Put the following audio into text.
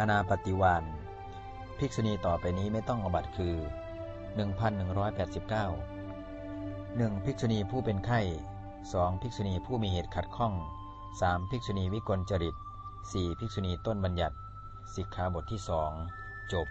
อนาปฏิวานภิกษุณีต่อไปนี้ไม่ต้องอบัตคือ 1189 1. ภิกษุณีผู้เป็นไข้ 2. ภิกษุณีผู้มีเหตุขัดข้อง 3. ภิกษุณีวิกลจริต 4. ภิกษุณีต้นบัญญัติ สิกขาบทที่สองจบ